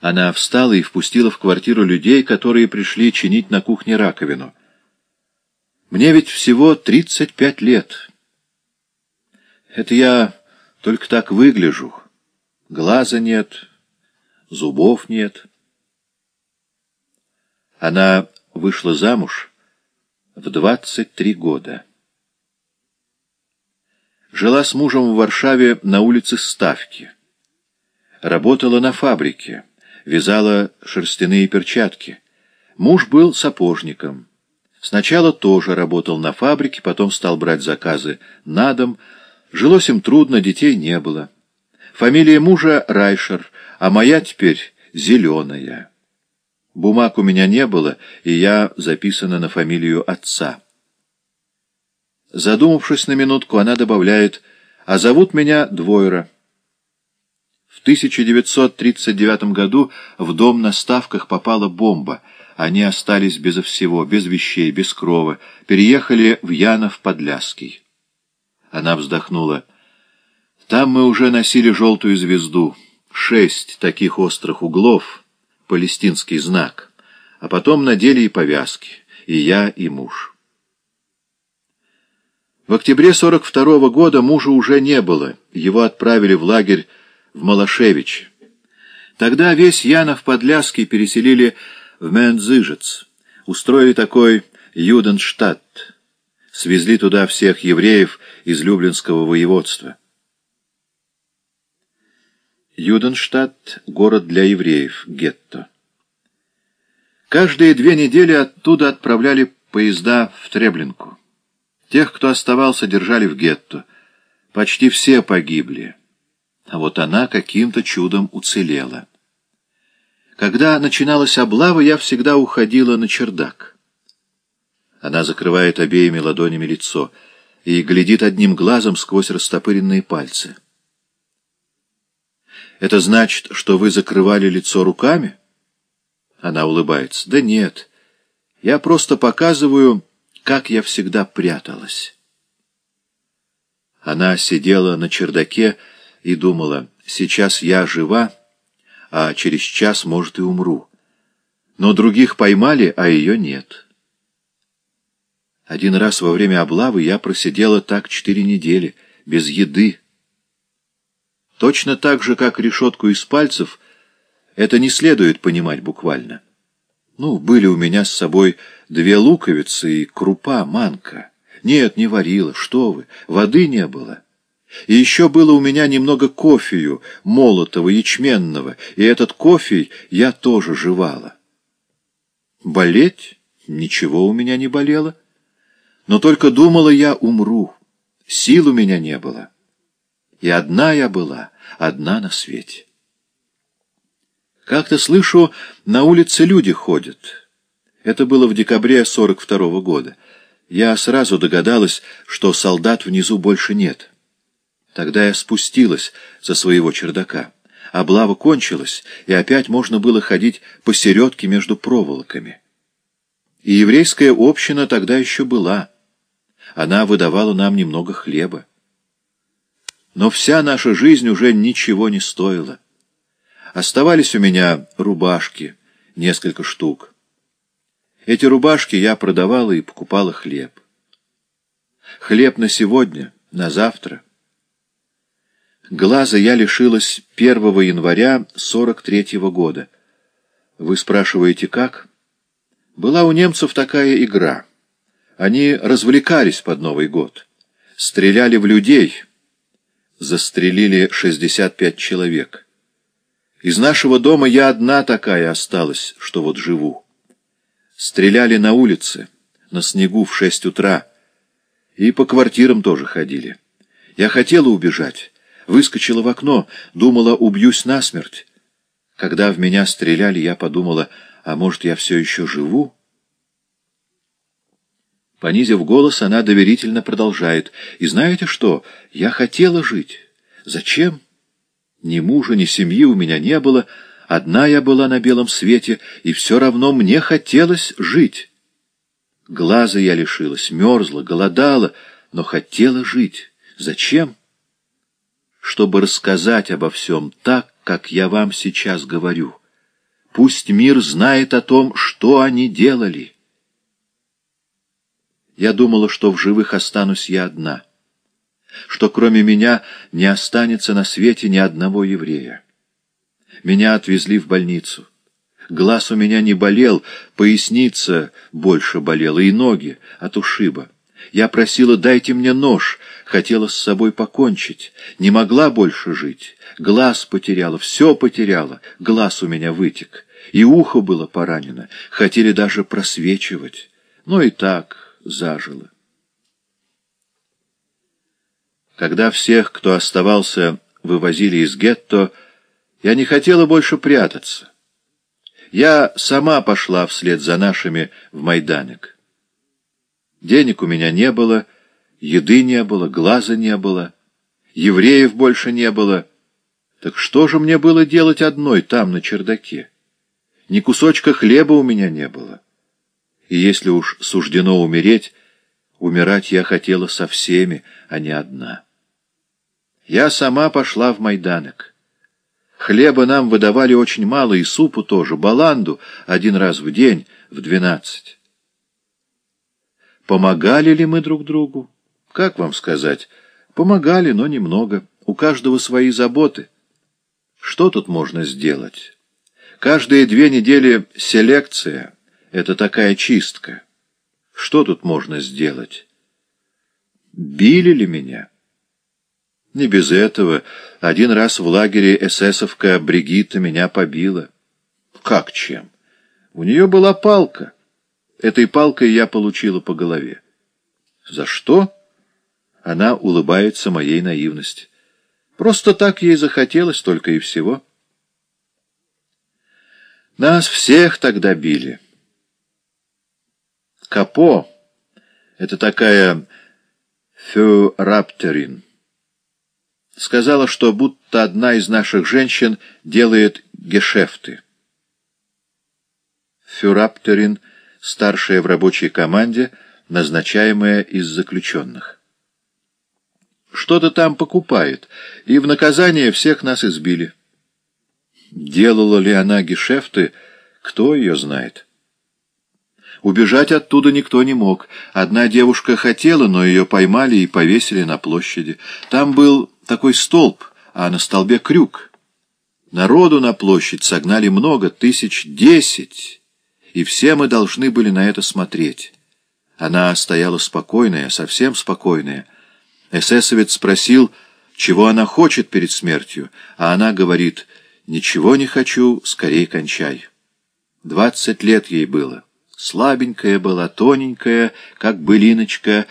Она встала и впустила в квартиру людей, которые пришли чинить на кухне раковину. «Мне ведь всего тридцать пять лет. Это я только так выгляжу. Глаза нет, зубов нет». Она вышла замуж в двадцать три года. Жила с мужем в Варшаве на улице Ставки. Работала на фабрике, вязала шерстяные перчатки. Муж был сапожником. Сначала тоже работал на фабрике, потом стал брать заказы на дом. Жилось им трудно, детей не было. Фамилия мужа Райшер, а моя теперь Зеленая. Бумаг у меня не было, и я записана на фамилию отца. Задумавшись на минутку, она добавляет, «А зовут меня Двойра». В 1939 году в дом на Ставках попала бомба. Они остались безо всего, без вещей, без крова, переехали в Янов-Подляский. Она вздохнула. Там мы уже носили желтую звезду, шесть таких острых углов, палестинский знак, а потом надели и повязки, и я, и муж. В октябре 42 -го года мужа уже не было, его отправили в лагерь в Малашевич. Тогда весь Янов Подляский переселили в Мензыжец, устроили такой Юденштадт, свезли туда всех евреев из Люблинского воеводства. Юденштадт — город для евреев, гетто. Каждые две недели оттуда отправляли поезда в Треблинку. Тех, кто оставался, держали в гетто. Почти все погибли. А вот она каким-то чудом уцелела. Когда начиналась облава, я всегда уходила на чердак. Она закрывает обеими ладонями лицо и глядит одним глазом сквозь растопыренные пальцы. «Это значит, что вы закрывали лицо руками?» Она улыбается. «Да нет, я просто показываю...» как я всегда пряталась. Она сидела на чердаке и думала, сейчас я жива, а через час, может, и умру. Но других поймали, а ее нет. Один раз во время облавы я просидела так четыре недели, без еды. Точно так же, как решетку из пальцев, это не следует понимать буквально. Ну, были у меня с собой две луковицы и крупа, манка. Нет, не варила, что вы, воды не было. И еще было у меня немного кофею, молотого, ячменного, и этот кофе я тоже жевала. Болеть? Ничего у меня не болело. Но только думала я умру, сил у меня не было. И одна я была, одна на свете. Как-то слышу, на улице люди ходят. Это было в декабре 42 -го года. Я сразу догадалась, что солдат внизу больше нет. Тогда я спустилась со своего чердака. Облава кончилась, и опять можно было ходить посередке между проволоками. И еврейская община тогда еще была. Она выдавала нам немного хлеба. Но вся наша жизнь уже ничего не стоила. Оставались у меня рубашки, несколько штук. Эти рубашки я продавала и покупала хлеб. Хлеб на сегодня, на завтра. Глаза я лишилась 1 января 43 -го года. Вы спрашиваете, как? Была у немцев такая игра. Они развлекались под Новый год. Стреляли в людей. Застрелили 65 человек. Из нашего дома я одна такая осталась, что вот живу. Стреляли на улице, на снегу в шесть утра. И по квартирам тоже ходили. Я хотела убежать, выскочила в окно, думала, убьюсь насмерть. Когда в меня стреляли, я подумала, а может, я все еще живу? Понизив голос, она доверительно продолжает. И знаете что? Я хотела жить. Зачем? Ни мужа, ни семьи у меня не было, одна я была на белом свете, и все равно мне хотелось жить. Глаза я лишилась, мерзла, голодала, но хотела жить. Зачем? Чтобы рассказать обо всем так, как я вам сейчас говорю. Пусть мир знает о том, что они делали. Я думала, что в живых останусь я одна, что кроме меня не останется на свете ни одного еврея. Меня отвезли в больницу. Глаз у меня не болел, поясница больше болела, и ноги от ушиба. Я просила, дайте мне нож, хотела с собой покончить, не могла больше жить. Глаз потеряла, все потеряла, глаз у меня вытек, и ухо было поранено, хотели даже просвечивать, но и так зажило. Когда всех, кто оставался, вывозили из гетто, я не хотела больше прятаться. Я сама пошла вслед за нашими в Майданек. Денег у меня не было, еды не было, глаза не было, евреев больше не было. Так что же мне было делать одной там, на чердаке? Ни кусочка хлеба у меня не было. И если уж суждено умереть, умирать я хотела со всеми, а не одна. Я сама пошла в Майданек. Хлеба нам выдавали очень мало, и супу тоже, баланду один раз в день в двенадцать. Помогали ли мы друг другу? Как вам сказать? Помогали, но немного. У каждого свои заботы. Что тут можно сделать? Каждые две недели селекция — это такая чистка. Что тут можно сделать? Били ли меня? Не без этого. Один раз в лагере эсэсовка Бригитта меня побила. Как чем? У нее была палка. Этой палкой я получила по голове. За что? Она улыбается моей наивности. Просто так ей захотелось только и всего. Нас всех тогда били. Капо — это такая фюраптерин сказала, что будто одна из наших женщин делает гешефты. Фюраптерин, старшая в рабочей команде, назначаемая из заключенных. Что-то там покупает, и в наказание всех нас избили. Делала ли она гешефты, кто ее знает? Убежать оттуда никто не мог. Одна девушка хотела, но ее поймали и повесили на площади. Там был такой столб, а на столбе крюк. Народу на площадь согнали много, тысяч десять, и все мы должны были на это смотреть. Она стояла спокойная, совсем спокойная. Эсэсовец спросил, чего она хочет перед смертью, а она говорит, «Ничего не хочу, скорее кончай». Двадцать лет ей было. Слабенькая была, тоненькая, как былиночка,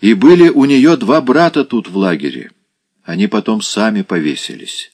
и были у нее два брата тут в лагере. Они потом сами повесились.